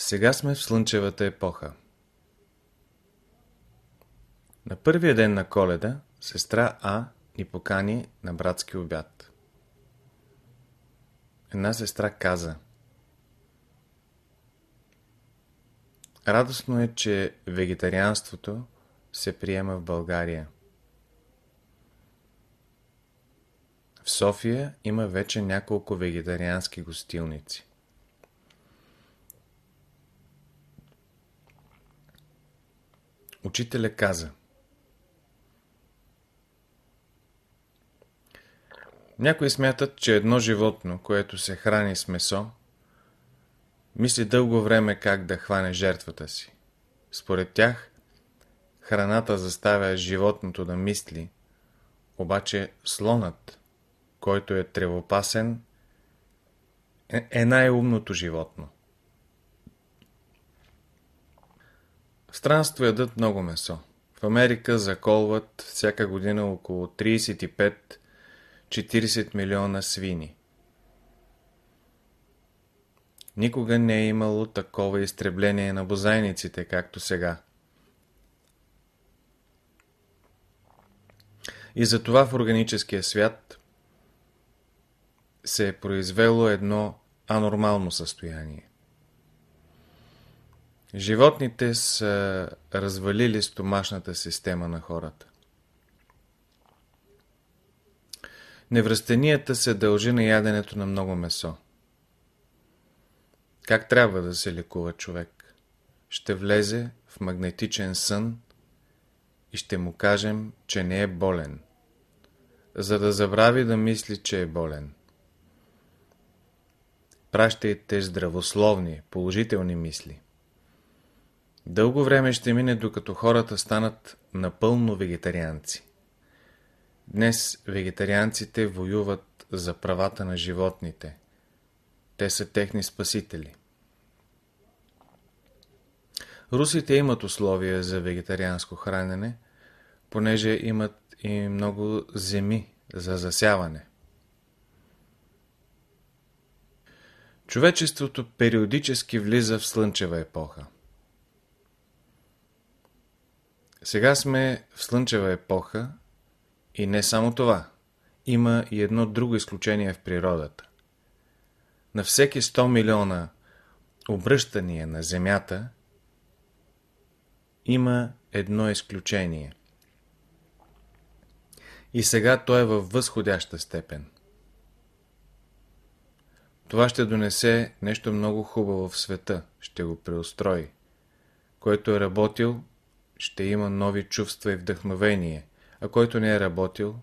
Сега сме в слънчевата епоха. На първия ден на коледа сестра А ни покани на братски обяд. Една сестра каза Радостно е, че вегетарианството се приема в България. В София има вече няколко вегетариански гостилници. Учителя каза Някои смятат, че едно животно, което се храни с месо, мисли дълго време как да хване жертвата си. Според тях, храната заставя животното да мисли, обаче слонът, който е тревопасен, е, е най-умното животно. Странство ядат много месо. В Америка заколват всяка година около 35-40 милиона свини. Никога не е имало такова изтребление на бозайниците, както сега. И затова в органическия свят се е произвело едно анормално състояние. Животните са развалили стомашната система на хората. Невръстенията се дължи на яденето на много месо. Как трябва да се лекува човек? Ще влезе в магнетичен сън и ще му кажем, че не е болен, за да забрави да мисли, че е болен. Пращайте здравословни, положителни мисли. Дълго време ще мине, докато хората станат напълно вегетарианци. Днес вегетарианците воюват за правата на животните. Те са техни спасители. Русите имат условия за вегетарианско хранене, понеже имат и много земи за засяване. Човечеството периодически влиза в слънчева епоха. Сега сме в слънчева епоха и не само това. Има и едно друго изключение в природата. На всеки 100 милиона обръщания на Земята има едно изключение. И сега то е във възходяща степен. Това ще донесе нещо много хубаво в света, ще го преустрои. Който е работил, ще има нови чувства и вдъхновение, а който не е работил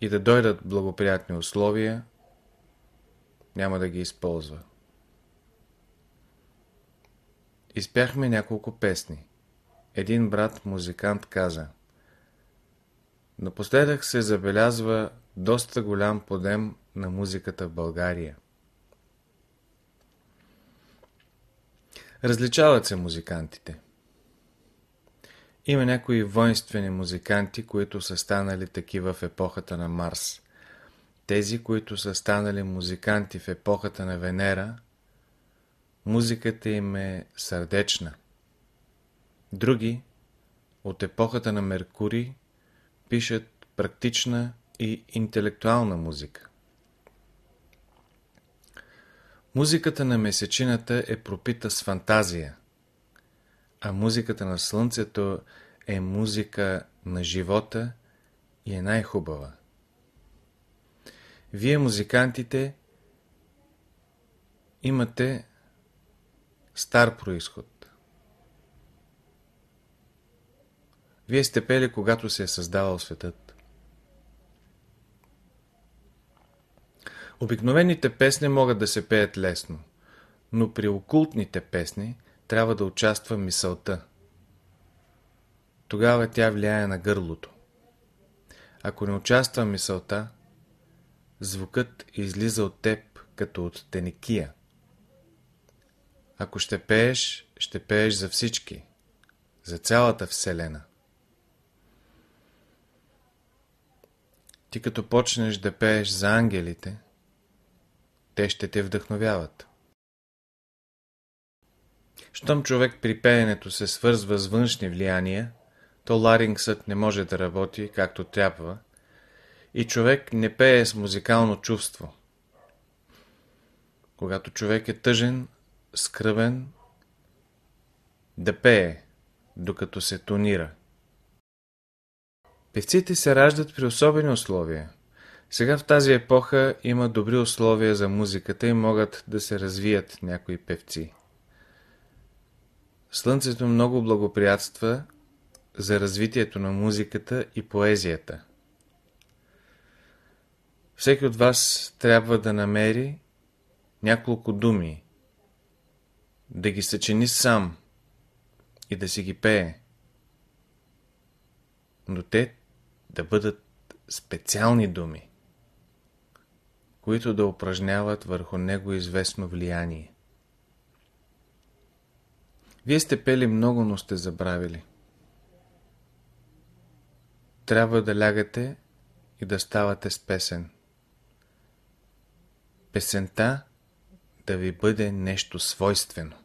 и да дойдат благоприятни условия, няма да ги използва. Изпяхме няколко песни. Един брат музикант каза Напоследък се забелязва доста голям подем на музиката в България. Различават се музикантите. Има някои воинствени музиканти, които са станали такива в епохата на Марс. Тези, които са станали музиканти в епохата на Венера, музиката им е сърдечна. Други, от епохата на Меркурий, пишат практична и интелектуална музика. Музиката на месечината е пропита с фантазия, а музиката на слънцето е музика на живота и е най-хубава. Вие, музикантите, имате стар происход. Вие сте пели, когато се е създавал светът. Обикновените песни могат да се пеят лесно, но при окултните песни трябва да участва мисълта. Тогава тя влияе на гърлото. Ако не участва мисълта, звукът излиза от теб като от теникия. Ако ще пееш, ще пееш за всички, за цялата Вселена. Ти като почнеш да пееш за ангелите, те ще те вдъхновяват. Щом човек при пеенето се свързва с външни влияния, то ларингсът не може да работи както трябва и човек не пее с музикално чувство. Когато човек е тъжен, скръвен, да пее, докато се тонира. Певците се раждат при особени условия. Сега в тази епоха има добри условия за музиката и могат да се развият някои певци. Слънцето много благоприятства за развитието на музиката и поезията. Всеки от вас трябва да намери няколко думи, да ги съчини сам и да си ги пее. Но те да бъдат специални думи, които да упражняват върху него известно влияние. Вие сте пели много, но сте забравили. Трябва да лягате и да ставате с песен. Песента да ви бъде нещо свойствено.